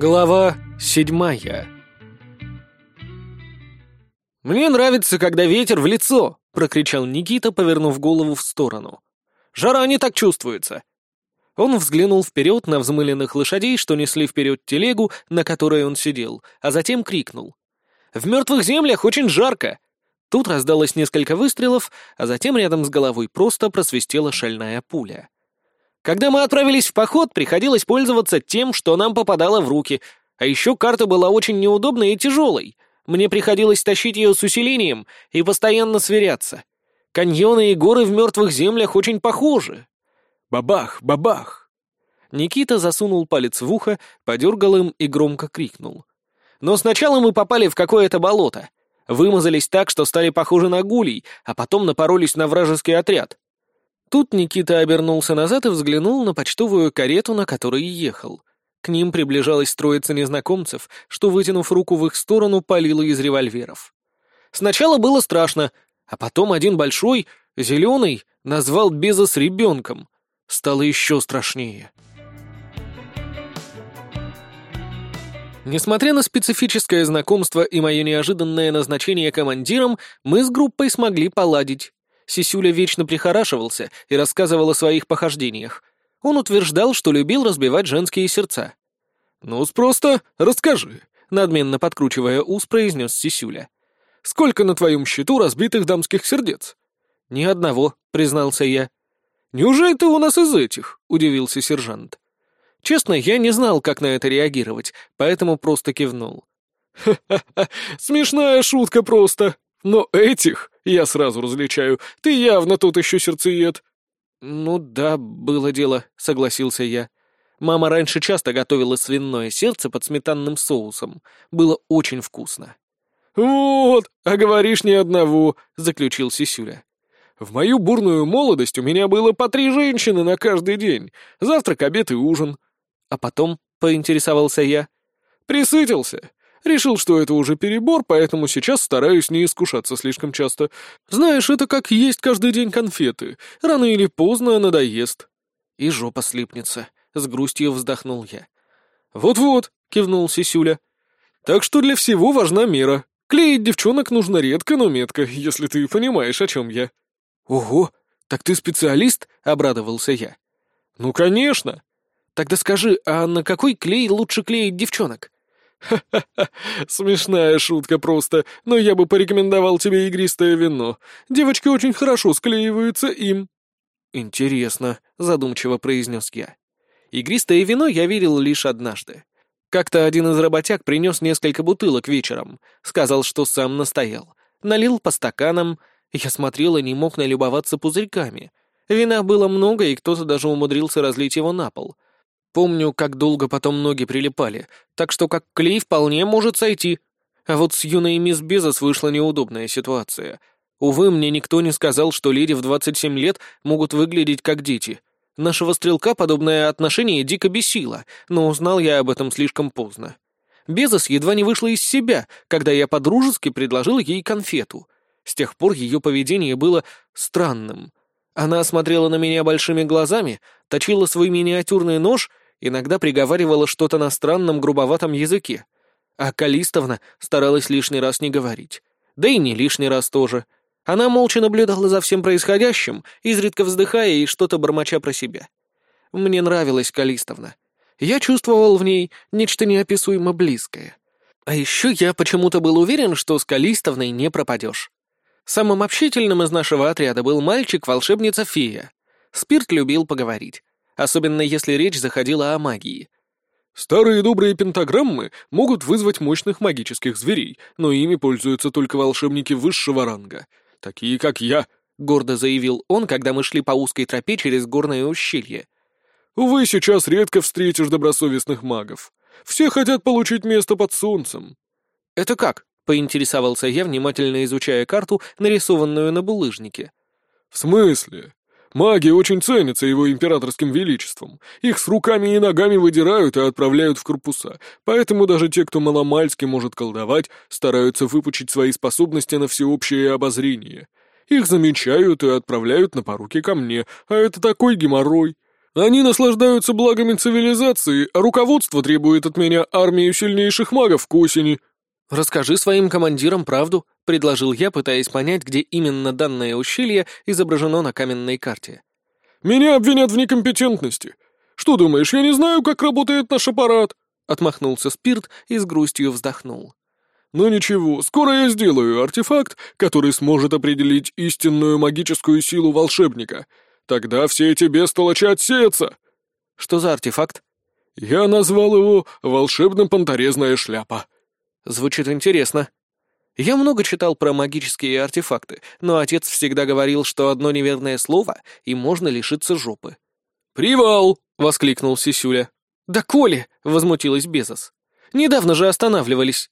Глава седьмая «Мне нравится, когда ветер в лицо!» — прокричал Никита, повернув голову в сторону. «Жара не так чувствуется!» Он взглянул вперед на взмыленных лошадей, что несли вперед телегу, на которой он сидел, а затем крикнул. «В мертвых землях очень жарко!» Тут раздалось несколько выстрелов, а затем рядом с головой просто просвистела шальная пуля. Когда мы отправились в поход, приходилось пользоваться тем, что нам попадало в руки, а еще карта была очень неудобной и тяжелой. Мне приходилось тащить ее с усилением и постоянно сверяться. Каньоны и горы в мертвых землях очень похожи. Бабах, бабах! Никита засунул палец в ухо, подергал им и громко крикнул. Но сначала мы попали в какое-то болото. Вымазались так, что стали похожи на гулей, а потом напоролись на вражеский отряд. Тут Никита обернулся назад и взглянул на почтовую карету, на которой ехал. К ним приближалась троица незнакомцев, что, вытянув руку в их сторону, палила из револьверов. Сначала было страшно, а потом один большой, зеленый, назвал Безос ребенком. Стало еще страшнее. Несмотря на специфическое знакомство и мое неожиданное назначение командиром, мы с группой смогли поладить. Сисюля вечно прихорашивался и рассказывал о своих похождениях. Он утверждал, что любил разбивать женские сердца. ну просто расскажи», — надменно подкручивая ус, произнес Сисюля. «Сколько на твоем счету разбитых дамских сердец?» «Ни одного», — признался я. «Неужели ты у нас из этих?» — удивился сержант. Честно, я не знал, как на это реагировать, поэтому просто кивнул. «Ха-ха-ха, смешная шутка просто!» Но этих, я сразу различаю, ты явно тут еще сердцеед». «Ну да, было дело», — согласился я. Мама раньше часто готовила свиное сердце под сметанным соусом. Было очень вкусно. «Вот, а говоришь ни одного», — заключил Сисюля. «В мою бурную молодость у меня было по три женщины на каждый день. Завтрак, обед и ужин». А потом, — поинтересовался я, — «присытился. Решил, что это уже перебор, поэтому сейчас стараюсь не искушаться слишком часто. Знаешь, это как есть каждый день конфеты. Рано или поздно надоест. И жопа слипнется. С грустью вздохнул я. «Вот-вот», — кивнул Сисюля. «Так что для всего важна мера. Клеить девчонок нужно редко, но метко, если ты понимаешь, о чем я». «Ого, так ты специалист?» — обрадовался я. «Ну, конечно». «Тогда скажи, а на какой клей лучше клеить девчонок?» «Ха-ха-ха, смешная шутка просто, но я бы порекомендовал тебе игристое вино. Девочки очень хорошо склеиваются им». «Интересно», — задумчиво произнес я. Игристое вино я видел лишь однажды. Как-то один из работяг принес несколько бутылок вечером, сказал, что сам настоял. Налил по стаканам, я смотрел и не мог налюбоваться пузырьками. Вина было много, и кто-то даже умудрился разлить его на пол — Помню, как долго потом ноги прилипали, так что как клей вполне может сойти. А вот с юной мисс Безос вышла неудобная ситуация. Увы, мне никто не сказал, что леди в 27 лет могут выглядеть как дети. Нашего стрелка подобное отношение дико бесило, но узнал я об этом слишком поздно. Безос едва не вышла из себя, когда я подружески предложил ей конфету. С тех пор ее поведение было странным. Она смотрела на меня большими глазами, точила свой миниатюрный нож, иногда приговаривала что-то на странном грубоватом языке. А Калистовна старалась лишний раз не говорить. Да и не лишний раз тоже. Она молча наблюдала за всем происходящим, изредка вздыхая и что-то бормоча про себя. Мне нравилась Калистовна. Я чувствовал в ней нечто неописуемо близкое. А еще я почему-то был уверен, что с Калистовной не пропадешь. Самым общительным из нашего отряда был мальчик-волшебница-фея. Спирт любил поговорить, особенно если речь заходила о магии. Старые добрые пентаграммы могут вызвать мощных магических зверей, но ими пользуются только волшебники высшего ранга, такие как я, — гордо заявил он, когда мы шли по узкой тропе через горное ущелье. «Увы, сейчас редко встретишь добросовестных магов. Все хотят получить место под солнцем». «Это как?» Поинтересовался я, внимательно изучая карту, нарисованную на булыжнике. «В смысле? Маги очень ценятся его императорским величеством. Их с руками и ногами выдирают и отправляют в корпуса, поэтому даже те, кто маломальски может колдовать, стараются выпучить свои способности на всеобщее обозрение. Их замечают и отправляют на поруки ко мне, а это такой геморрой. Они наслаждаются благами цивилизации, а руководство требует от меня армию сильнейших магов к осени». «Расскажи своим командирам правду», — предложил я, пытаясь понять, где именно данное ущелье изображено на каменной карте. «Меня обвинят в некомпетентности. Что думаешь, я не знаю, как работает наш аппарат?» Отмахнулся Спирт и с грустью вздохнул. «Ну ничего, скоро я сделаю артефакт, который сможет определить истинную магическую силу волшебника. Тогда все эти бестолочи отсеются!» «Что за артефакт?» «Я назвал его «Волшебно-понторезная шляпа». Звучит интересно. Я много читал про магические артефакты, но отец всегда говорил, что одно неверное слово, и можно лишиться жопы. «Привал!» — воскликнул Сисюля. «Да Коли!» — возмутилась Безос. «Недавно же останавливались».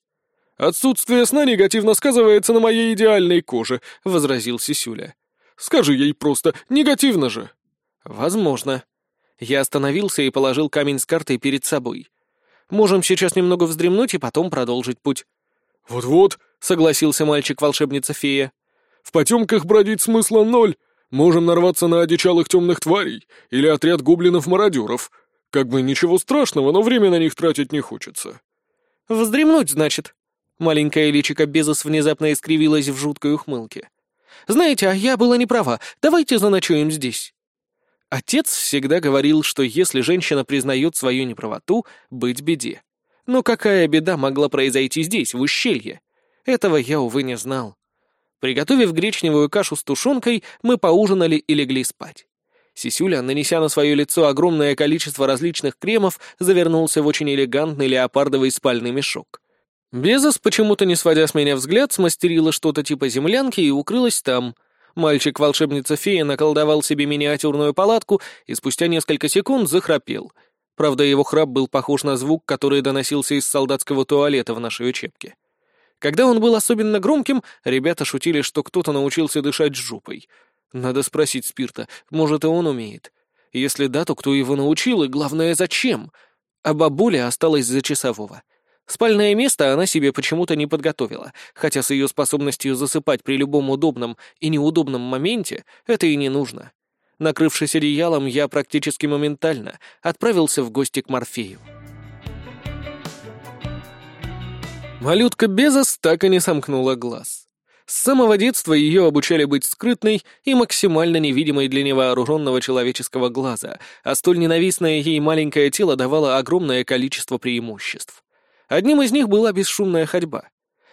«Отсутствие сна негативно сказывается на моей идеальной коже», — возразил Сисюля. «Скажи ей просто, негативно же». «Возможно». Я остановился и положил камень с картой перед собой. «Можем сейчас немного вздремнуть и потом продолжить путь». «Вот-вот», — согласился мальчик-волшебница-фея. «В потемках бродить смысла ноль. Можем нарваться на одичалых темных тварей или отряд гоблинов-мародеров. Как бы ничего страшного, но время на них тратить не хочется». «Вздремнуть, значит?» Маленькая личико Безос внезапно искривилась в жуткой ухмылке. «Знаете, а я была не права. Давайте заночуем здесь». Отец всегда говорил, что если женщина признает свою неправоту, быть беде. Но какая беда могла произойти здесь, в ущелье? Этого я, увы, не знал. Приготовив гречневую кашу с тушенкой, мы поужинали и легли спать. Сисюля, нанеся на свое лицо огромное количество различных кремов, завернулся в очень элегантный леопардовый спальный мешок. Безос, почему-то не сводя с меня взгляд, смастерила что-то типа землянки и укрылась там. Мальчик-волшебница-фея наколдовал себе миниатюрную палатку и спустя несколько секунд захрапел. Правда, его храп был похож на звук, который доносился из солдатского туалета в нашей учебке. Когда он был особенно громким, ребята шутили, что кто-то научился дышать жопой. Надо спросить Спирта, может, и он умеет. Если да, то кто его научил, и главное, зачем? А бабуля осталась за часового. Спальное место она себе почему-то не подготовила, хотя с ее способностью засыпать при любом удобном и неудобном моменте это и не нужно. Накрывшись одеялом, я практически моментально отправился в гости к Морфею. Малютка Безос так и не сомкнула глаз. С самого детства ее обучали быть скрытной и максимально невидимой для невооруженного человеческого глаза, а столь ненавистное ей маленькое тело давало огромное количество преимуществ. Одним из них была бесшумная ходьба.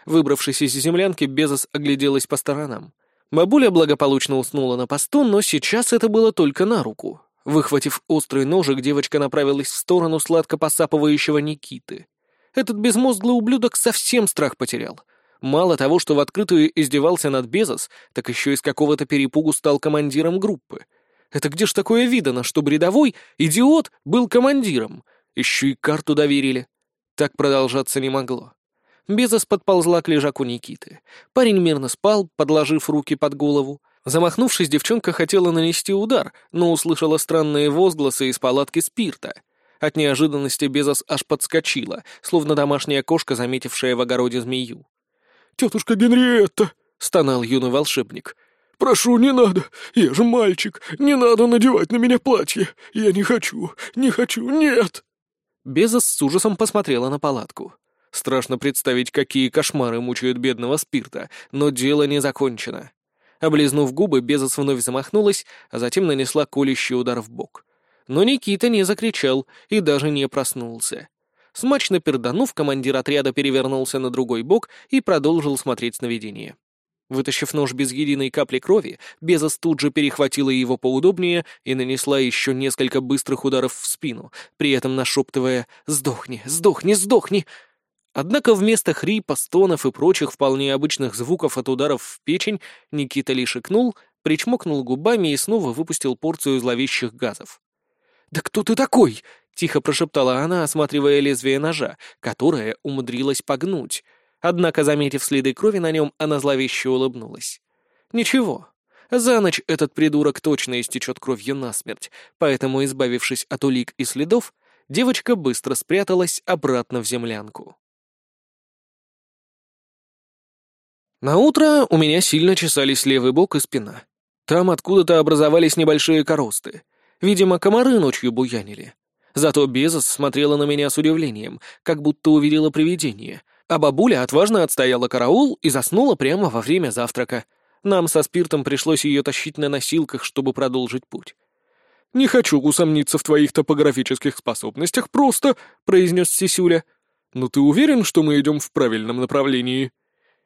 Выбравшись из землянки, Безос огляделась по сторонам. Бабуля благополучно уснула на посту, но сейчас это было только на руку. Выхватив острый ножик, девочка направилась в сторону сладко посапывающего Никиты. Этот безмозглый ублюдок совсем страх потерял. Мало того, что в открытую издевался над Безос, так еще из какого-то перепугу стал командиром группы. Это где ж такое видано, что бредовой идиот был командиром? Еще и карту доверили. Так продолжаться не могло. Безос подползла к лежаку Никиты. Парень мирно спал, подложив руки под голову. Замахнувшись, девчонка хотела нанести удар, но услышала странные возгласы из палатки спирта. От неожиданности Безос аж подскочила, словно домашняя кошка, заметившая в огороде змею. «Тетушка Генриетта!» — стонал юный волшебник. «Прошу, не надо! Я же мальчик! Не надо надевать на меня платье! Я не хочу! Не хочу! Нет!» Безос с ужасом посмотрела на палатку. Страшно представить, какие кошмары мучают бедного спирта, но дело не закончено. Облизнув губы, Безос вновь замахнулась, а затем нанесла колющий удар в бок. Но Никита не закричал и даже не проснулся. Смачно перданув, командир отряда перевернулся на другой бок и продолжил смотреть сновидение. Вытащив нож без единой капли крови, Безос тут же перехватила его поудобнее и нанесла еще несколько быстрых ударов в спину, при этом нашептывая «Сдохни, сдохни, сдохни!». Однако вместо хрипа, стонов и прочих вполне обычных звуков от ударов в печень Никита лишь икнул, причмокнул губами и снова выпустил порцию зловещих газов. «Да кто ты такой?» — тихо прошептала она, осматривая лезвие ножа, которое умудрилась погнуть — Однако, заметив следы крови на нем, она зловеще улыбнулась. «Ничего. За ночь этот придурок точно истечет кровью насмерть, поэтому, избавившись от улик и следов, девочка быстро спряталась обратно в землянку. На утро у меня сильно чесались левый бок и спина. Там откуда-то образовались небольшие коросты. Видимо, комары ночью буянили. Зато Безос смотрела на меня с удивлением, как будто увидела привидение, а бабуля отважно отстояла караул и заснула прямо во время завтрака. Нам со спиртом пришлось ее тащить на носилках, чтобы продолжить путь. «Не хочу усомниться в твоих топографических способностях, просто», — произнес Сисюля. «Но ты уверен, что мы идем в правильном направлении?»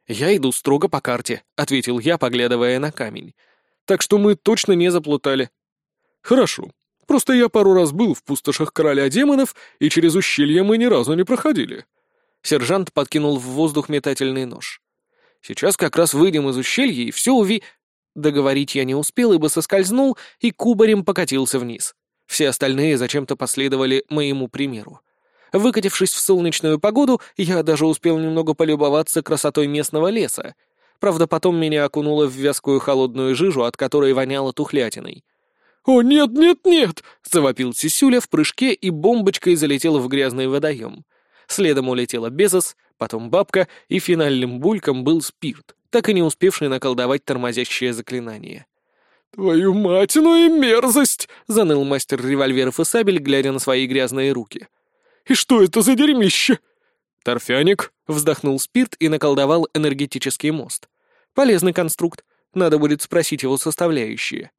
«Я иду строго по карте», — ответил я, поглядывая на камень. «Так что мы точно не заплутали». «Хорошо. Просто я пару раз был в пустошах короля демонов, и через ущелье мы ни разу не проходили». Сержант подкинул в воздух метательный нож. «Сейчас как раз выйдем из ущелья, и все уви...» Договорить я не успел, ибо соскользнул и кубарем покатился вниз. Все остальные зачем-то последовали моему примеру. Выкатившись в солнечную погоду, я даже успел немного полюбоваться красотой местного леса. Правда, потом меня окунуло в вязкую холодную жижу, от которой воняло тухлятиной. «О, нет, нет, нет!» — завопил Сисюля в прыжке и бомбочкой залетел в грязный водоем. Следом улетела Безос, потом бабка, и финальным бульком был спирт, так и не успевший наколдовать тормозящее заклинание. «Твою мать, ну и мерзость!» — заныл мастер револьверов и сабель, глядя на свои грязные руки. И что это за дерьмище?» «Торфяник», — вздохнул Спирт и наколдовал энергетический мост. «Полезный конструкт. Надо будет спросить его составляющие».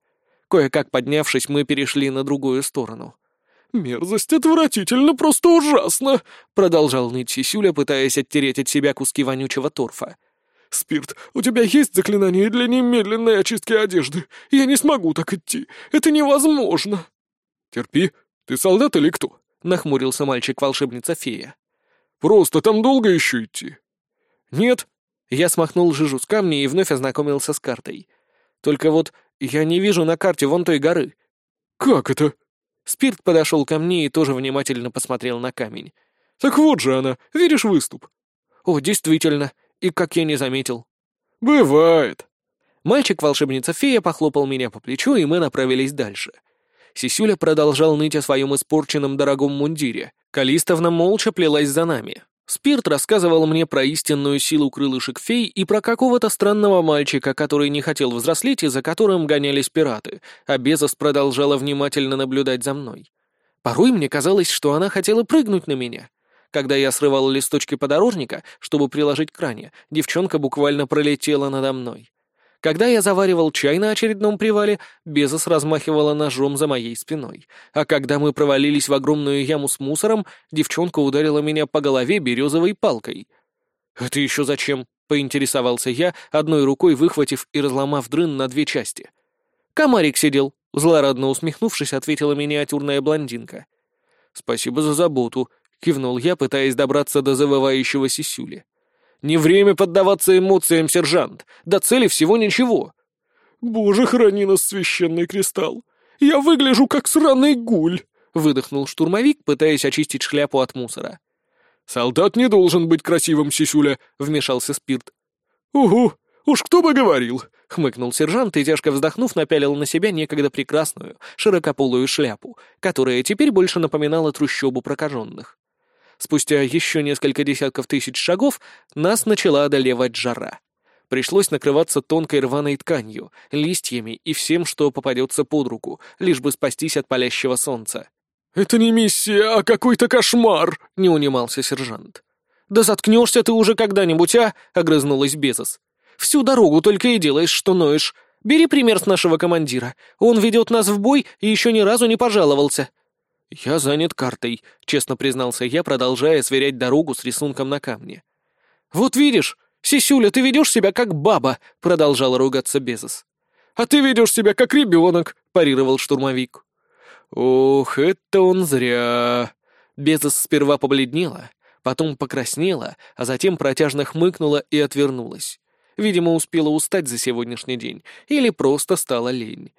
Кое-как поднявшись, мы перешли на другую сторону. «Мерзость отвратительно, просто ужасно!» — продолжал ныть Сисюля, пытаясь оттереть от себя куски вонючего торфа. «Спирт, у тебя есть заклинание для немедленной очистки одежды? Я не смогу так идти. Это невозможно!» «Терпи. Ты солдат или кто?» — нахмурился мальчик-волшебница-фея. «Просто там долго еще идти?» «Нет». Я смахнул жижу с камня и вновь ознакомился с картой. «Только вот я не вижу на карте вон той горы». «Как это?» Спирт подошел ко мне и тоже внимательно посмотрел на камень. «Так вот же она, видишь выступ?» «О, действительно, и как я не заметил». «Бывает». Мальчик-волшебница-фея похлопал меня по плечу, и мы направились дальше. Сисюля продолжал ныть о своем испорченном дорогом мундире. Калистовна молча плелась за нами. Спирт рассказывал мне про истинную силу крылышек фей и про какого-то странного мальчика, который не хотел взрослеть и за которым гонялись пираты, а Безос продолжала внимательно наблюдать за мной. Порой мне казалось, что она хотела прыгнуть на меня. Когда я срывал листочки подорожника, чтобы приложить к ране, девчонка буквально пролетела надо мной. Когда я заваривал чай на очередном привале, Безос размахивала ножом за моей спиной. А когда мы провалились в огромную яму с мусором, девчонка ударила меня по голове березовой палкой. «Это еще зачем?» — поинтересовался я, одной рукой выхватив и разломав дрын на две части. «Комарик сидел», — злорадно усмехнувшись, ответила миниатюрная блондинка. «Спасибо за заботу», — кивнул я, пытаясь добраться до завывающего сисюли. Не время поддаваться эмоциям, сержант. До цели всего ничего. Боже, храни нас, священный кристалл. Я выгляжу как сраный гуль, выдохнул штурмовик, пытаясь очистить шляпу от мусора. Солдат не должен быть красивым, Сисюля, вмешался Спирт. Угу, уж кто бы говорил, хмыкнул сержант и, тяжко вздохнув, напялил на себя некогда прекрасную, широкополую шляпу, которая теперь больше напоминала трущобу прокаженных. Спустя еще несколько десятков тысяч шагов нас начала одолевать жара. Пришлось накрываться тонкой рваной тканью, листьями и всем, что попадется под руку, лишь бы спастись от палящего солнца. «Это не миссия, а какой-то кошмар!» — не унимался сержант. «Да заткнешься ты уже когда-нибудь, а?» — огрызнулась Безос. «Всю дорогу только и делаешь, что ноешь. Бери пример с нашего командира. Он ведет нас в бой и еще ни разу не пожаловался. «Я занят картой», — честно признался я, продолжая сверять дорогу с рисунком на камне. «Вот видишь, Сисюля, ты ведешь себя как баба», — продолжал ругаться Безос. «А ты ведешь себя как ребенок», — парировал штурмовик. «Ох, это он зря». Безос сперва побледнела, потом покраснела, а затем протяжно хмыкнула и отвернулась. Видимо, успела устать за сегодняшний день или просто стала лень.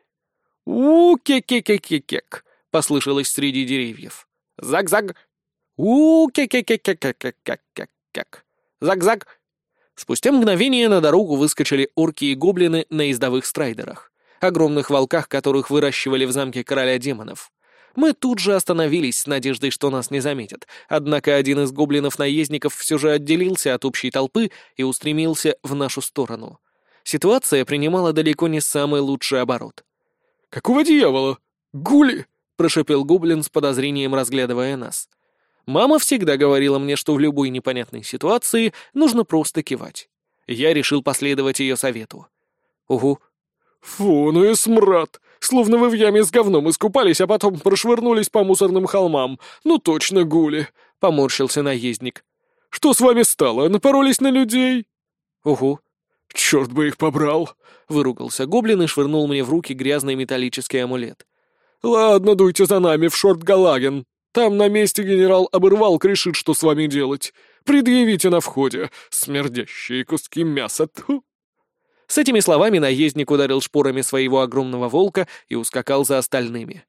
«У-ке-ке-ке-ке-кек», — послышалось среди деревьев. «Заг-заг!» «У-ке-ке-ке-ке-ке-ке-ке-кек!» «Заг-заг!» Спустя мгновение на дорогу выскочили орки и гоблины на ездовых страйдерах, огромных волках, которых выращивали в замке короля демонов. Мы тут же остановились с надеждой, что нас не заметят, однако один из гоблинов-наездников все же отделился от общей толпы и устремился в нашу сторону. Ситуация принимала далеко не самый лучший оборот. «Какого дьявола? Гули!» Прошепел гоблин с подозрением, разглядывая нас. Мама всегда говорила мне, что в любой непонятной ситуации нужно просто кивать. Я решил последовать ее совету. Угу. «Фу, ну и смрад! Словно вы в яме с говном искупались, а потом прошвырнулись по мусорным холмам. Ну точно гули!» — поморщился наездник. «Что с вами стало? Напоролись на людей?» «Угу». «Черт бы их побрал!» — выругался гоблин и швырнул мне в руки грязный металлический амулет. «Ладно, дуйте за нами в шорт Галаген. Там на месте генерал Обырвалк решит, что с вами делать. Предъявите на входе смердящие куски мяса. Тьфу. С этими словами наездник ударил шпорами своего огромного волка и ускакал за остальными.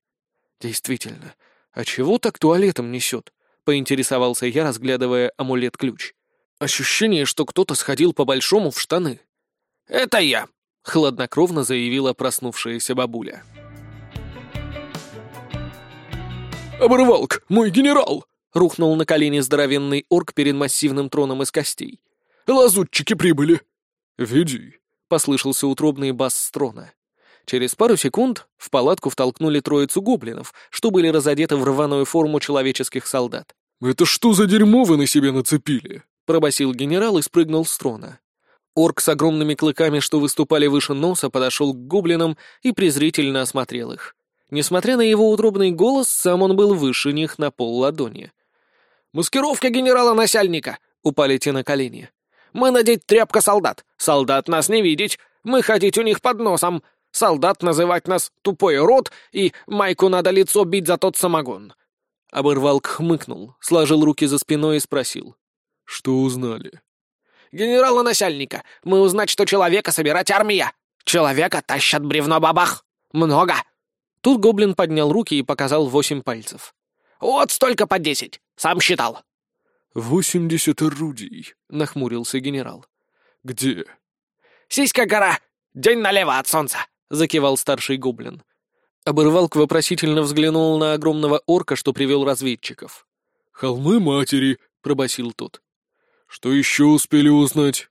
«Действительно, а чего так туалетом несет?» — поинтересовался я, разглядывая амулет-ключ. Ощущение, что кто-то сходил по-большому в штаны. «Это я», — хладнокровно заявила проснувшаяся бабуля. «Оборвалк, мой генерал!» — рухнул на колени здоровенный орк перед массивным троном из костей. «Лазутчики прибыли!» «Веди!» — послышался утробный бас с трона. Через пару секунд в палатку втолкнули троицу гоблинов, что были разодеты в рваную форму человеческих солдат. «Это что за дерьмо вы на себе нацепили?» — пробасил генерал и спрыгнул с трона. Орк с огромными клыками, что выступали выше носа, подошел к гоблинам и презрительно осмотрел их. Несмотря на его утробный голос, сам он был выше них на пол ладони. «Маскировка генерала-насяльника!» — упали те на колени. «Мы надеть тряпка солдат. Солдат нас не видеть. Мы ходить у них под носом. Солдат называть нас тупой рот, и майку надо лицо бить за тот самогон». Оборвалк хмыкнул, сложил руки за спиной и спросил. «Что узнали?» «Генерала-насяльника. Мы узнать, что человека собирать армия. Человека тащат бревно бабах. Много. Тут гоблин поднял руки и показал восемь пальцев. «Вот столько по десять! Сам считал!» «Восемьдесят орудий», — нахмурился генерал. «Где?» «Сиська гора! День налево от солнца!» — закивал старший гоблин. Обырвалк вопросительно взглянул на огромного орка, что привел разведчиков. «Холмы матери», — пробасил тот. «Что еще успели узнать?»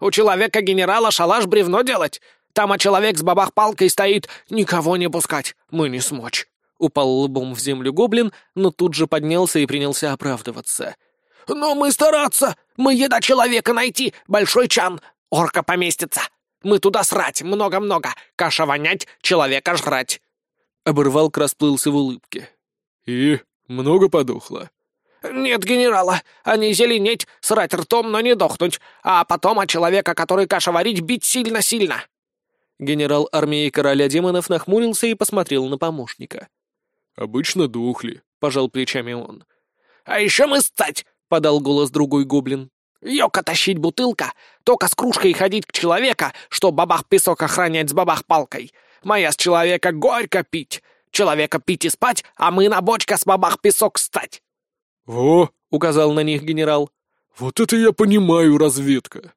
«У человека-генерала шалаш бревно делать. Там а человек с бабах-палкой стоит, никого не пускать, мы не смочь». Упал лбом в землю гоблин, но тут же поднялся и принялся оправдываться. «Но мы стараться! Мы еда человека найти! Большой чан! Орка поместится! Мы туда срать! Много-много! Каша вонять, человека жрать!» Оборвалк расплылся в улыбке. «И много подохло?» «Нет, генерала, они зеленеть, срать ртом, но не дохнуть, а потом от человека, который каша варить, бить сильно-сильно!» Генерал армии короля демонов нахмурился и посмотрел на помощника. «Обычно духли», — пожал плечами он. «А еще мы стать!» — подал голос другой гоблин. «Йока тащить бутылка, только с кружкой ходить к человека, что бабах песок охранять с бабах палкой. Моя с человека горько пить, человека пить и спать, а мы на бочка с бабах песок стать». «Во!» — указал на них генерал. «Вот это я понимаю, разведка!»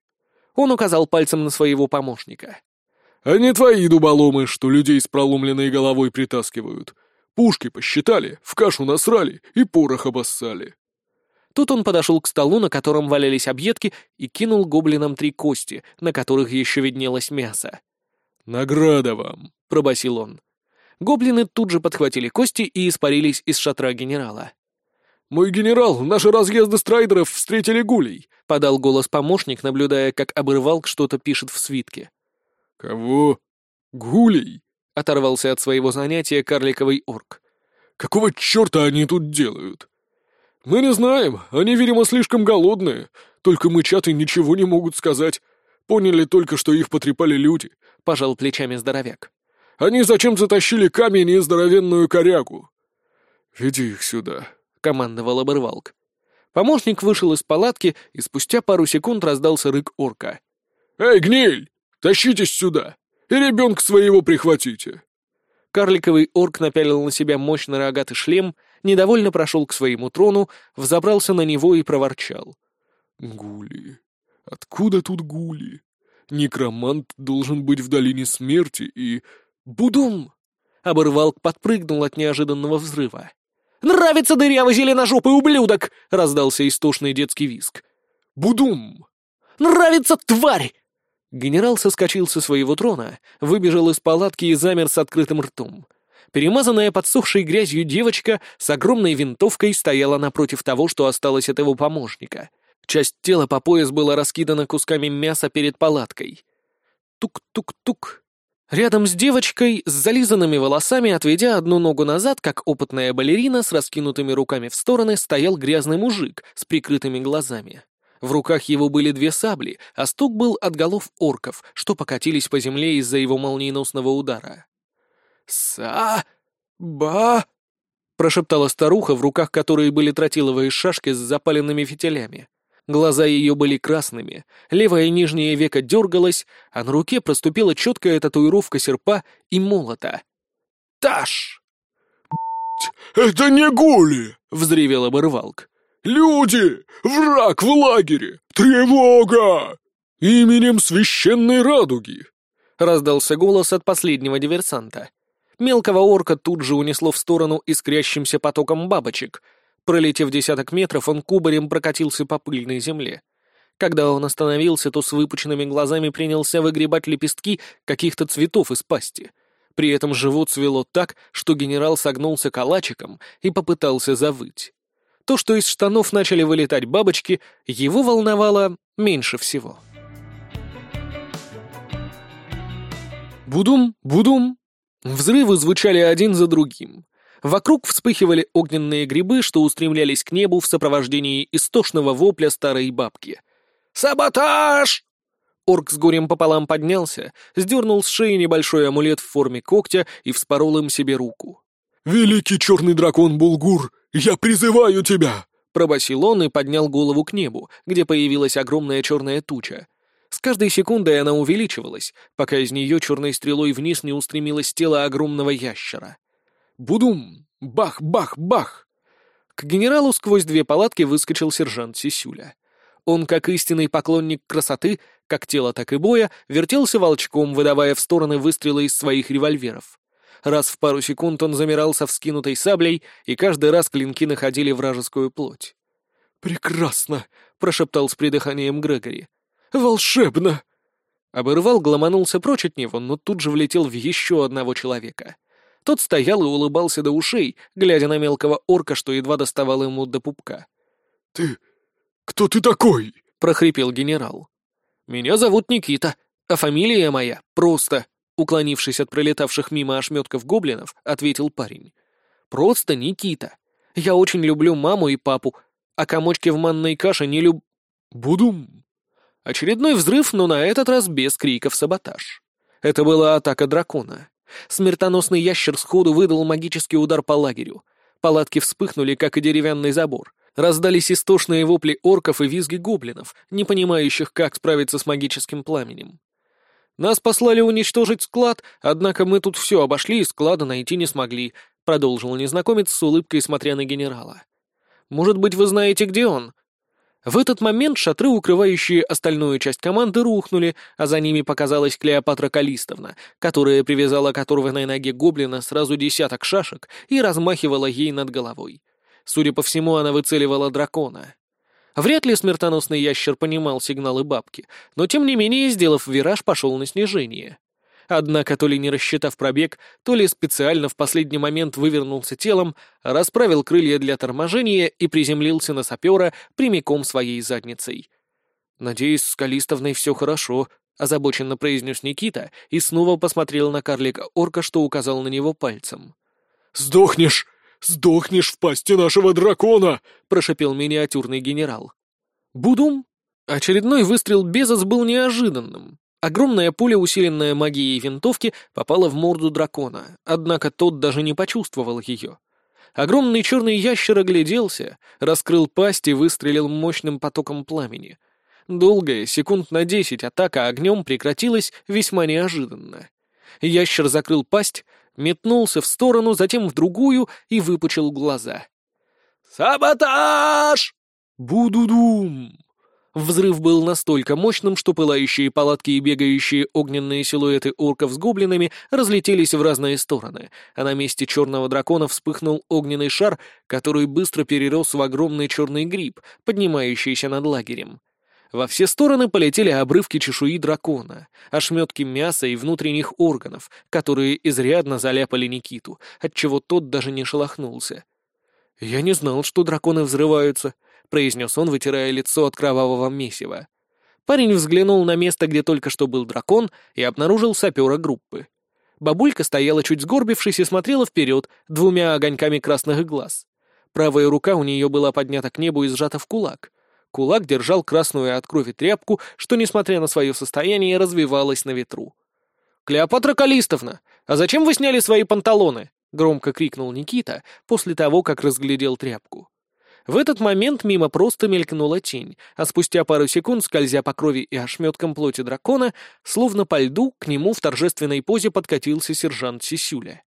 Он указал пальцем на своего помощника. А не твои дуболомы, что людей с проломленной головой притаскивают. Пушки посчитали, в кашу насрали и порох обоссали. Тут он подошел к столу, на котором валялись объедки, и кинул гоблинам три кости, на которых еще виднелось мясо. «Награда вам!» — пробасил он. Гоблины тут же подхватили кости и испарились из шатра генерала. «Мой генерал, наши разъезды страйдеров встретили гулей!» — подал голос помощник, наблюдая, как обырвалк что-то пишет в свитке. «Кого? Гулей?» — оторвался от своего занятия карликовый орк. «Какого черта они тут делают?» «Мы не знаем, они, видимо, слишком голодные. Только мычаты ничего не могут сказать. Поняли только, что их потрепали люди», — пожал плечами здоровяк. «Они зачем затащили камень и здоровенную корягу?» «Веди их сюда», — командовал оборвалк. Помощник вышел из палатки, и спустя пару секунд раздался рык орка. «Эй, гниль! Тащитесь сюда! И ребенка своего прихватите!» Карликовый орк напялил на себя мощный рогатый шлем, недовольно прошел к своему трону, взобрался на него и проворчал. «Гули! Откуда тут гули? Некромант должен быть в долине смерти и... Будум!» Оборвалк подпрыгнул от неожиданного взрыва. «Нравится дырявый зеленожопый ублюдок!» — раздался истошный детский виск. «Будум!» «Нравится, тварь!» Генерал соскочил со своего трона, выбежал из палатки и замер с открытым ртом. Перемазанная подсохшей грязью девочка с огромной винтовкой стояла напротив того, что осталось от его помощника. Часть тела по пояс была раскидана кусками мяса перед палаткой. Тук-тук-тук. Рядом с девочкой, с зализанными волосами, отведя одну ногу назад, как опытная балерина с раскинутыми руками в стороны, стоял грязный мужик с прикрытыми глазами. В руках его были две сабли, а стук был от голов орков, что покатились по земле из-за его молниеносного удара. «Са-ба!» — прошептала старуха, в руках которой были тротиловые шашки с запаленными фитилями. Глаза ее были красными, левое нижнее веко дергалось, а на руке проступила четкая татуировка серпа и молота. «Таш!» «Это не гули!» — взревел оборвалк. «Люди! Враг в лагере! Тревога! Именем священной радуги!» — раздался голос от последнего диверсанта. Мелкого орка тут же унесло в сторону искрящимся потоком бабочек. Пролетев десяток метров, он кубарем прокатился по пыльной земле. Когда он остановился, то с выпученными глазами принялся выгребать лепестки каких-то цветов из пасти. При этом живот свело так, что генерал согнулся калачиком и попытался завыть. То, что из штанов начали вылетать бабочки, его волновало меньше всего. Будум, будум, Взрывы звучали один за другим. Вокруг вспыхивали огненные грибы, что устремлялись к небу в сопровождении истошного вопля старой бабки. «Саботаж!» Орк с горем пополам поднялся, сдернул с шеи небольшой амулет в форме когтя и вспорол им себе руку. «Великий черный дракон Булгур, я призываю тебя!» Пробасил он и поднял голову к небу, где появилась огромная черная туча. С каждой секундой она увеличивалась, пока из нее черной стрелой вниз не устремилось тело огромного ящера. Будум! Бах-бах-бах! К генералу сквозь две палатки выскочил сержант Сисюля. Он, как истинный поклонник красоты, как тела, так и боя, вертелся волчком, выдавая в стороны выстрелы из своих револьверов. Раз в пару секунд он замирал со вскинутой саблей, и каждый раз клинки находили вражескую плоть. «Прекрасно!» — прошептал с придыханием Грегори. Волшебно!» Оборвал, гломанулся прочь от него, но тут же влетел в еще одного человека. Тот стоял и улыбался до ушей, глядя на мелкого орка, что едва доставал ему до пупка. «Ты... кто ты такой?» — прохрипел генерал. «Меня зовут Никита, а фамилия моя просто...» Уклонившись от пролетавших мимо ошметков гоблинов, ответил парень. «Просто Никита. Я очень люблю маму и папу, а комочки в манной каше не люб...» «Будум!» Очередной взрыв, но на этот раз без криков «саботаж». Это была атака дракона. Смертоносный ящер сходу выдал магический удар по лагерю. Палатки вспыхнули, как и деревянный забор. Раздались истошные вопли орков и визги гоблинов, не понимающих, как справиться с магическим пламенем. «Нас послали уничтожить склад, однако мы тут все обошли и склада найти не смогли», продолжил незнакомец с улыбкой, смотря на генерала. «Может быть, вы знаете, где он? В этот момент шатры, укрывающие остальную часть команды, рухнули, а за ними показалась Клеопатра Калистовна, которая привязала к оторванной ноге гоблина сразу десяток шашек и размахивала ей над головой. Судя по всему, она выцеливала дракона. Вряд ли смертоносный ящер понимал сигналы бабки, но тем не менее, сделав вираж, пошел на снижение. Однако, то ли не рассчитав пробег, то ли специально в последний момент вывернулся телом, расправил крылья для торможения и приземлился на сапера прямиком своей задницей. «Надеюсь, с Калистовной все хорошо», — озабоченно произнес Никита и снова посмотрел на карлика-орка, что указал на него пальцем. «Сдохнешь! Сдохнешь в пасти нашего дракона!» — прошепел миниатюрный генерал. «Будум?» Очередной выстрел Безос был неожиданным. Огромная пуля, усиленная магией винтовки, попала в морду дракона, однако тот даже не почувствовал ее. Огромный черный ящер огляделся, раскрыл пасть и выстрелил мощным потоком пламени. Долгая, секунд на десять, атака огнем прекратилась весьма неожиданно. Ящер закрыл пасть, метнулся в сторону, затем в другую и выпучил глаза. «Саботаж!» «Буду-дум!» Взрыв был настолько мощным, что пылающие палатки и бегающие огненные силуэты орков с гоблинами разлетелись в разные стороны, а на месте черного дракона вспыхнул огненный шар, который быстро перерос в огромный черный гриб, поднимающийся над лагерем. Во все стороны полетели обрывки чешуи дракона, ошметки мяса и внутренних органов, которые изрядно заляпали Никиту, отчего тот даже не шелохнулся. «Я не знал, что драконы взрываются», — произнес он, вытирая лицо от кровавого месива. Парень взглянул на место, где только что был дракон, и обнаружил сапера группы. Бабулька стояла чуть сгорбившись и смотрела вперед двумя огоньками красных глаз. Правая рука у нее была поднята к небу и сжата в кулак. Кулак держал красную от крови тряпку, что, несмотря на свое состояние, развивалась на ветру. «Клеопатра Калистовна, а зачем вы сняли свои панталоны?» — громко крикнул Никита после того, как разглядел тряпку. В этот момент мимо просто мелькнула тень, а спустя пару секунд, скользя по крови и ошметкам плоти дракона, словно по льду, к нему в торжественной позе подкатился сержант Сисюля.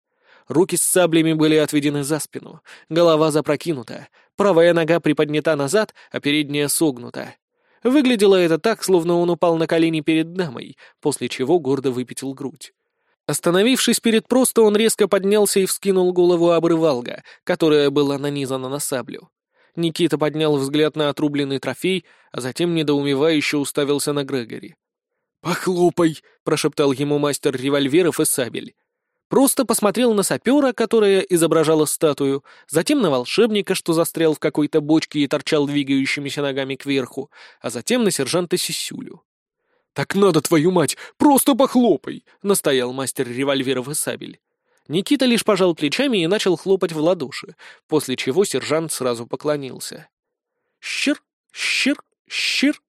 Руки с саблями были отведены за спину, голова запрокинута, правая нога приподнята назад, а передняя согнута. Выглядело это так, словно он упал на колени перед дамой, после чего гордо выпятил грудь. Остановившись перед просто, он резко поднялся и вскинул голову обрывалга, которая была нанизана на саблю. Никита поднял взгляд на отрубленный трофей, а затем недоумевающе уставился на Грегори. «Похлопай!» — прошептал ему мастер револьверов и сабель. Просто посмотрел на сапера, которая изображала статую, затем на волшебника, что застрял в какой-то бочке и торчал двигающимися ногами кверху, а затем на сержанта Сисюлю. «Так надо, твою мать, просто похлопай!» — настоял мастер револьверов и сабель. Никита лишь пожал плечами и начал хлопать в ладоши, после чего сержант сразу поклонился. «Щир, щир, щир!»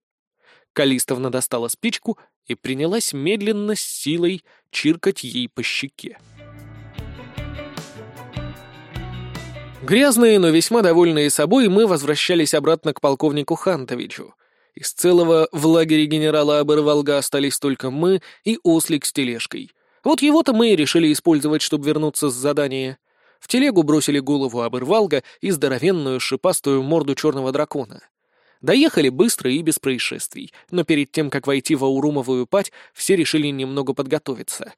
Калистовна достала спичку и принялась медленно с силой чиркать ей по щеке. Грязные, но весьма довольные собой, мы возвращались обратно к полковнику Хантовичу. Из целого в лагере генерала Абервалга остались только мы и ослик с тележкой. Вот его-то мы и решили использовать, чтобы вернуться с задания. В телегу бросили голову Абервалга и здоровенную шипастую морду черного дракона. Доехали быстро и без происшествий, но перед тем, как войти в Аурумовую пать, все решили немного подготовиться.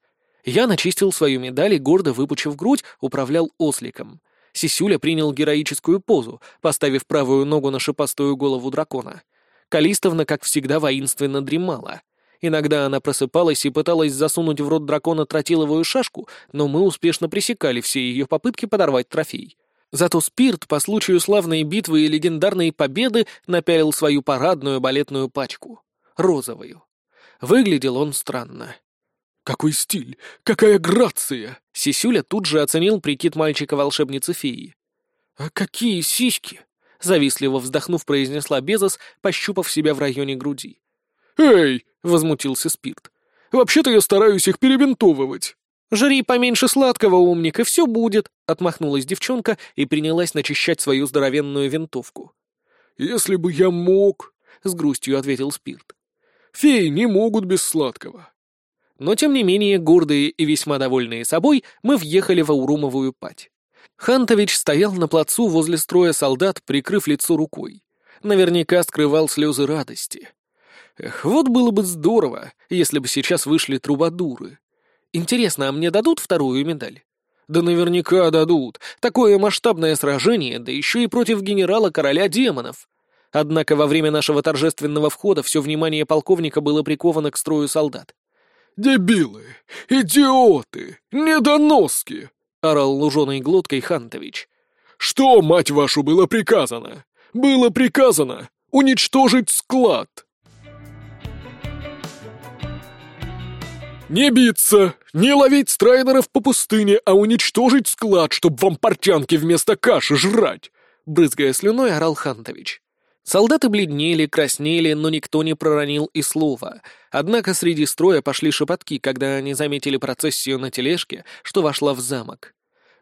Я начистил свою медаль и, гордо выпучив грудь, управлял осликом — Сисюля принял героическую позу, поставив правую ногу на шипастую голову дракона. Калистовна, как всегда, воинственно дремала. Иногда она просыпалась и пыталась засунуть в рот дракона тротиловую шашку, но мы успешно пресекали все ее попытки подорвать трофей. Зато Спирт по случаю славной битвы и легендарной победы напялил свою парадную балетную пачку. Розовую. Выглядел он странно. «Какой стиль! Какая грация!» Сисюля тут же оценил прикид мальчика-волшебницы-феи. «А какие сиськи!» — завистливо вздохнув, произнесла Безос, пощупав себя в районе груди. «Эй!» — возмутился Спирт. «Вообще-то я стараюсь их перебинтовывать». «Жри поменьше сладкого, умник, и все будет», — отмахнулась девчонка и принялась начищать свою здоровенную винтовку. «Если бы я мог», — с грустью ответил Спирт. «Феи не могут без сладкого. Но тем не менее, гордые и весьма довольные собой, мы въехали в Аурумовую пать. Хантович стоял на плацу возле строя солдат, прикрыв лицо рукой. Наверняка скрывал слезы радости. Эх, вот было бы здорово, если бы сейчас вышли трубадуры. Интересно, а мне дадут вторую медаль? Да наверняка дадут. Такое масштабное сражение, да еще и против генерала-короля демонов. Однако во время нашего торжественного входа все внимание полковника было приковано к строю солдат. «Дебилы! Идиоты! Недоноски!» — орал луженой глоткой Хантович. «Что, мать вашу, было приказано? Было приказано уничтожить склад!» «Не биться! Не ловить страйнеров по пустыне, а уничтожить склад, чтобы вам портянки вместо каши жрать!» Брызгая слюной, орал Хантович. Солдаты бледнели, краснели, но никто не проронил и слова. Однако среди строя пошли шепотки, когда они заметили процессию на тележке, что вошла в замок.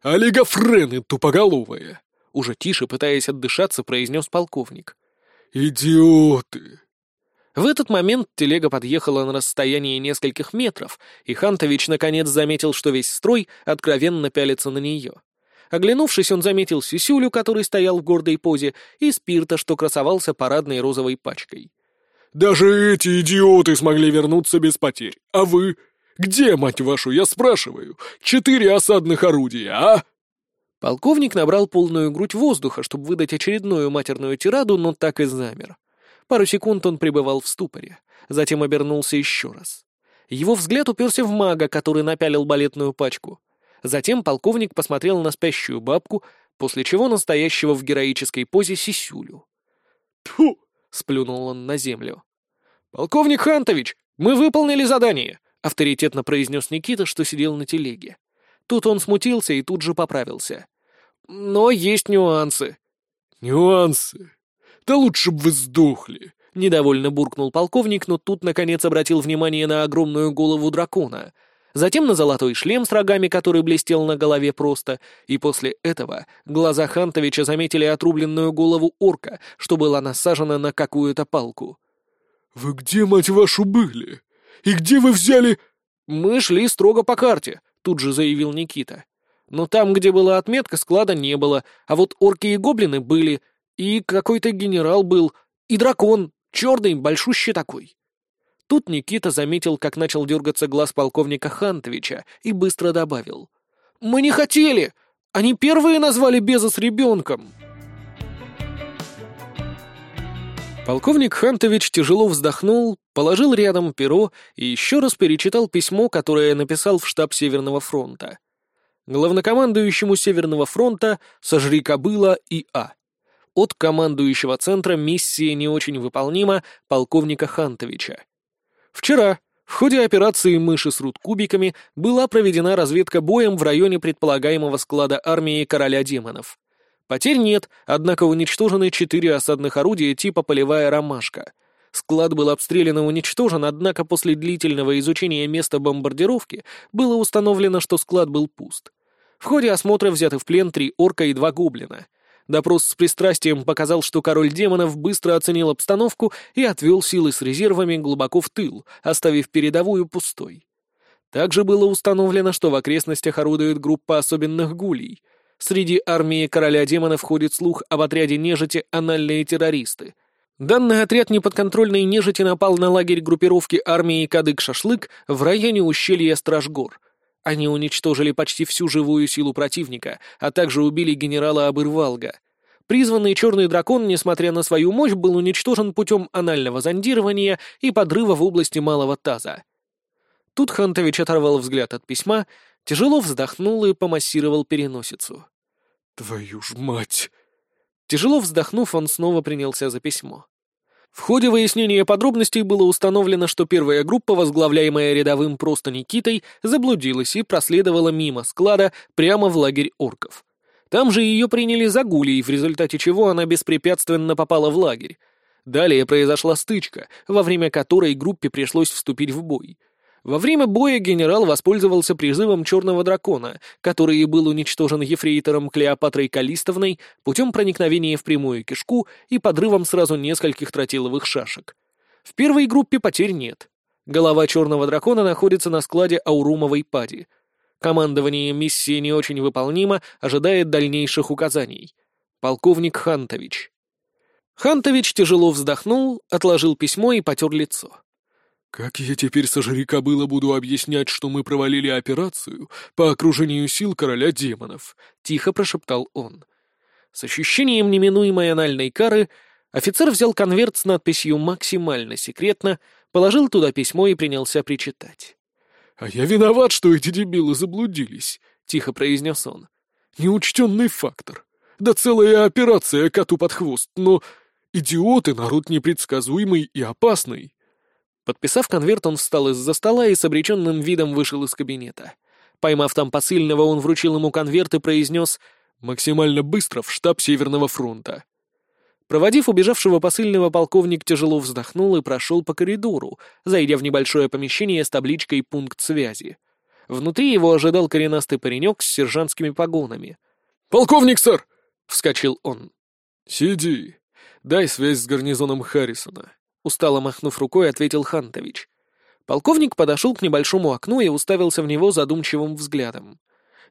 «Олигофрены тупоголовые!» Уже тише, пытаясь отдышаться, произнес полковник. «Идиоты!» В этот момент телега подъехала на расстоянии нескольких метров, и Хантович наконец заметил, что весь строй откровенно пялится на нее. Оглянувшись, он заметил Сисюлю, который стоял в гордой позе, и Спирта, что красовался парадной розовой пачкой. «Даже эти идиоты смогли вернуться без потерь. А вы? Где, мать вашу, я спрашиваю? Четыре осадных орудия, а?» Полковник набрал полную грудь воздуха, чтобы выдать очередную матерную тираду, но так и замер. Пару секунд он пребывал в ступоре, затем обернулся еще раз. Его взгляд уперся в мага, который напялил балетную пачку. Затем полковник посмотрел на спящую бабку, после чего настоящего в героической позе Сисюлю. Тьфу! сплюнул он на землю. «Полковник Хантович, мы выполнили задание!» — авторитетно произнес Никита, что сидел на телеге. Тут он смутился и тут же поправился. «Но есть нюансы». «Нюансы? Да лучше бы вы сдохли!» — недовольно буркнул полковник, но тут, наконец, обратил внимание на огромную голову дракона, затем на золотой шлем с рогами, который блестел на голове просто, и после этого глаза Хантовича заметили отрубленную голову орка, что была насажена на какую-то палку. «Вы где, мать вашу, были? И где вы взяли...» «Мы шли строго по карте», — тут же заявил Никита. «Но там, где была отметка, склада не было, а вот орки и гоблины были, и какой-то генерал был, и дракон, черный, большущий такой». Тут Никита заметил, как начал дергаться глаз полковника Хантовича, и быстро добавил. «Мы не хотели! Они первые назвали Беза с ребенком!» Полковник Хантович тяжело вздохнул, положил рядом перо и еще раз перечитал письмо, которое написал в штаб Северного фронта. Главнокомандующему Северного фронта «Сожри кобыла» и А. От командующего центра миссия не очень выполнима полковника Хантовича. Вчера, в ходе операции «Мыши с кубиками» была проведена разведка боем в районе предполагаемого склада армии короля демонов. Потерь нет, однако уничтожены четыре осадных орудия типа «Полевая ромашка». Склад был обстрелян и уничтожен, однако после длительного изучения места бомбардировки было установлено, что склад был пуст. В ходе осмотра взяты в плен три орка и два гоблина. Допрос с пристрастием показал, что король демонов быстро оценил обстановку и отвел силы с резервами глубоко в тыл, оставив передовую пустой. Также было установлено, что в окрестностях орудует группа особенных гулей — Среди армии короля демонов ходит слух об отряде нежити «Анальные террористы». Данный отряд неподконтрольной нежити напал на лагерь группировки армии Кадык-Шашлык в районе ущелья Стражгор. Они уничтожили почти всю живую силу противника, а также убили генерала Абырвалга. Призванный черный дракон, несмотря на свою мощь, был уничтожен путем анального зондирования и подрыва в области малого таза. Тут Хантович оторвал взгляд от письма, тяжело вздохнул и помассировал переносицу. «Твою ж мать!» Тяжело вздохнув, он снова принялся за письмо. В ходе выяснения подробностей было установлено, что первая группа, возглавляемая рядовым просто Никитой, заблудилась и проследовала мимо склада прямо в лагерь орков. Там же ее приняли за гулей, в результате чего она беспрепятственно попала в лагерь. Далее произошла стычка, во время которой группе пришлось вступить в бой — во время боя генерал воспользовался призывом черного дракона, который и был уничтожен ефрейтором Клеопатрой Калистовной путем проникновения в прямую кишку и подрывом сразу нескольких тротиловых шашек. В первой группе потерь нет. Голова черного дракона находится на складе Аурумовой пади. Командование миссии не очень выполнимо, ожидает дальнейших указаний. Полковник Хантович. Хантович тяжело вздохнул, отложил письмо и потер лицо. «Как я теперь сожри кобыла буду объяснять, что мы провалили операцию по окружению сил короля демонов?» — тихо прошептал он. С ощущением неминуемой анальной кары офицер взял конверт с надписью «Максимально секретно», положил туда письмо и принялся причитать. «А я виноват, что эти дебилы заблудились», — тихо произнес он. «Неучтенный фактор. Да целая операция коту под хвост, но идиоты — народ непредсказуемый и опасный». Подписав конверт, он встал из-за стола и с обреченным видом вышел из кабинета. Поймав там посыльного, он вручил ему конверт и произнес «Максимально быстро в штаб Северного фронта». Проводив убежавшего посыльного, полковник тяжело вздохнул и прошел по коридору, зайдя в небольшое помещение с табличкой «Пункт связи». Внутри его ожидал коренастый паренек с сержантскими погонами. «Полковник, сэр!» — вскочил он. «Сиди. Дай связь с гарнизоном Харрисона. Устало махнув рукой, ответил Хантович. Полковник подошел к небольшому окну и уставился в него задумчивым взглядом.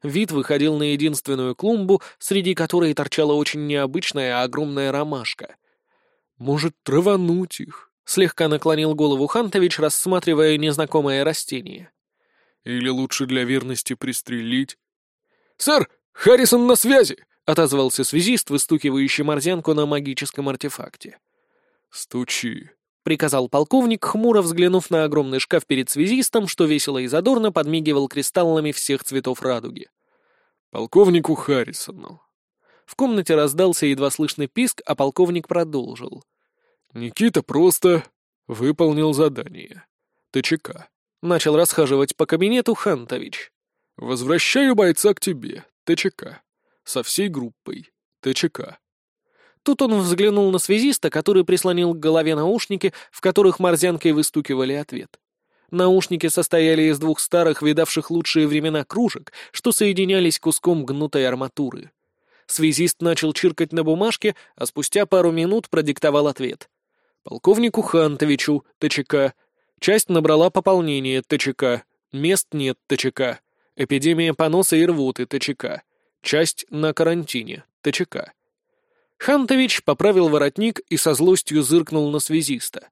Вид выходил на единственную клумбу, среди которой торчала очень необычная огромная ромашка. «Может, травануть их?» — слегка наклонил голову Хантович, рассматривая незнакомое растение. «Или лучше для верности пристрелить?» «Сэр, Харрисон на связи!» — отозвался связист, выстукивающий морзянку на магическом артефакте. «Стучи», — приказал полковник, хмуро взглянув на огромный шкаф перед связистом, что весело и задорно подмигивал кристаллами всех цветов радуги. «Полковнику Харрисону». В комнате раздался едва слышный писк, а полковник продолжил. «Никита просто выполнил задание. ТЧК». Начал расхаживать по кабинету Хантович. «Возвращаю бойца к тебе, ТЧК. Со всей группой, ТЧК». Тут он взглянул на связиста, который прислонил к голове наушники, в которых морзянкой выстукивали ответ. Наушники состояли из двух старых, видавших лучшие времена кружек, что соединялись куском гнутой арматуры. Связист начал чиркать на бумажке, а спустя пару минут продиктовал ответ. Полковнику Хантовичу, ТЧК. Часть набрала пополнение, ТЧК. Мест нет, ТЧК. Эпидемия поноса и рвоты, ТЧК. Часть на карантине, ТЧК. Хантович поправил воротник и со злостью зыркнул на связиста.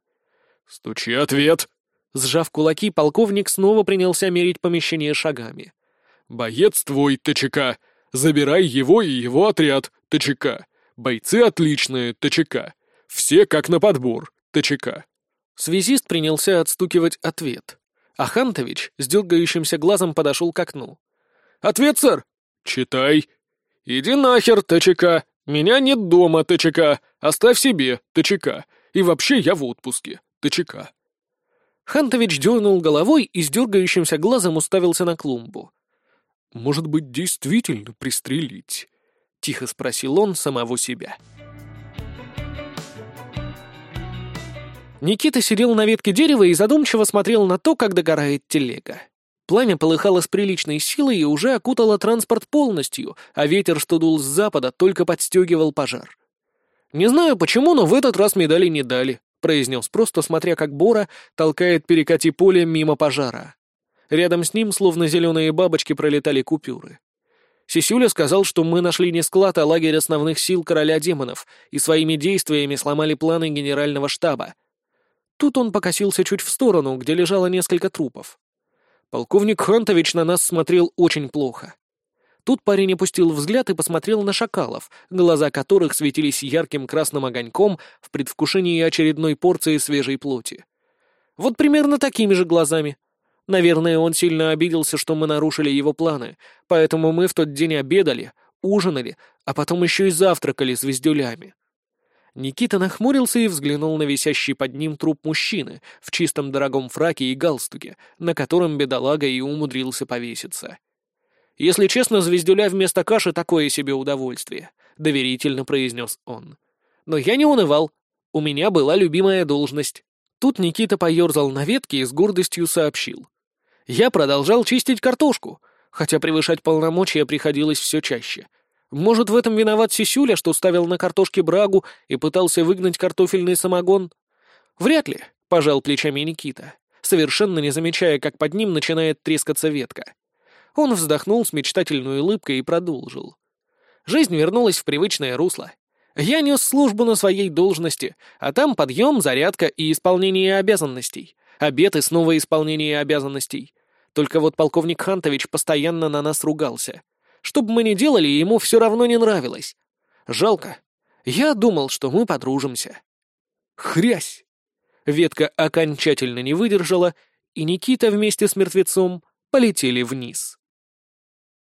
«Стучи ответ!» Сжав кулаки, полковник снова принялся мерить помещение шагами. «Боец твой, ТЧК! Забирай его и его отряд, ТЧК! Бойцы отличные, ТЧК! Все как на подбор, ТЧК!» Связист принялся отстукивать ответ, а Хантович с дергающимся глазом подошел к окну. «Ответ, сэр!» «Читай!» «Иди нахер, ТЧК! «Меня нет дома, ТЧК. Оставь себе, ТЧК. И вообще я в отпуске, ТЧК». Хантович дернул головой и с дергающимся глазом уставился на клумбу. «Может быть, действительно пристрелить?» — тихо спросил он самого себя. Никита сидел на ветке дерева и задумчиво смотрел на то, как догорает телега. Пламя полыхало с приличной силой и уже окутало транспорт полностью, а ветер, что дул с запада, только подстегивал пожар. «Не знаю почему, но в этот раз медали не дали», — произнес просто, смотря как Бора толкает перекати поле мимо пожара. Рядом с ним, словно зеленые бабочки, пролетали купюры. Сисюля сказал, что мы нашли не склад, а лагерь основных сил короля демонов и своими действиями сломали планы генерального штаба. Тут он покосился чуть в сторону, где лежало несколько трупов. Полковник Хантович на нас смотрел очень плохо. Тут парень опустил взгляд и посмотрел на шакалов, глаза которых светились ярким красным огоньком в предвкушении очередной порции свежей плоти. Вот примерно такими же глазами. Наверное, он сильно обиделся, что мы нарушили его планы, поэтому мы в тот день обедали, ужинали, а потом еще и завтракали звездюлями. Никита нахмурился и взглянул на висящий под ним труп мужчины в чистом дорогом фраке и галстуке, на котором бедолага и умудрился повеситься. «Если честно, звездюля вместо каши такое себе удовольствие», — доверительно произнес он. «Но я не унывал. У меня была любимая должность». Тут Никита поерзал на ветке и с гордостью сообщил. «Я продолжал чистить картошку, хотя превышать полномочия приходилось все чаще». Может, в этом виноват Сисюля, что ставил на картошке брагу и пытался выгнать картофельный самогон? Вряд ли, — пожал плечами Никита, совершенно не замечая, как под ним начинает трескаться ветка. Он вздохнул с мечтательной улыбкой и продолжил. Жизнь вернулась в привычное русло. Я нес службу на своей должности, а там подъем, зарядка и исполнение обязанностей. Обед и снова исполнение обязанностей. Только вот полковник Хантович постоянно на нас ругался. Что бы мы ни делали, ему все равно не нравилось. Жалко. Я думал, что мы подружимся. Хрясь! Ветка окончательно не выдержала, и Никита вместе с мертвецом полетели вниз.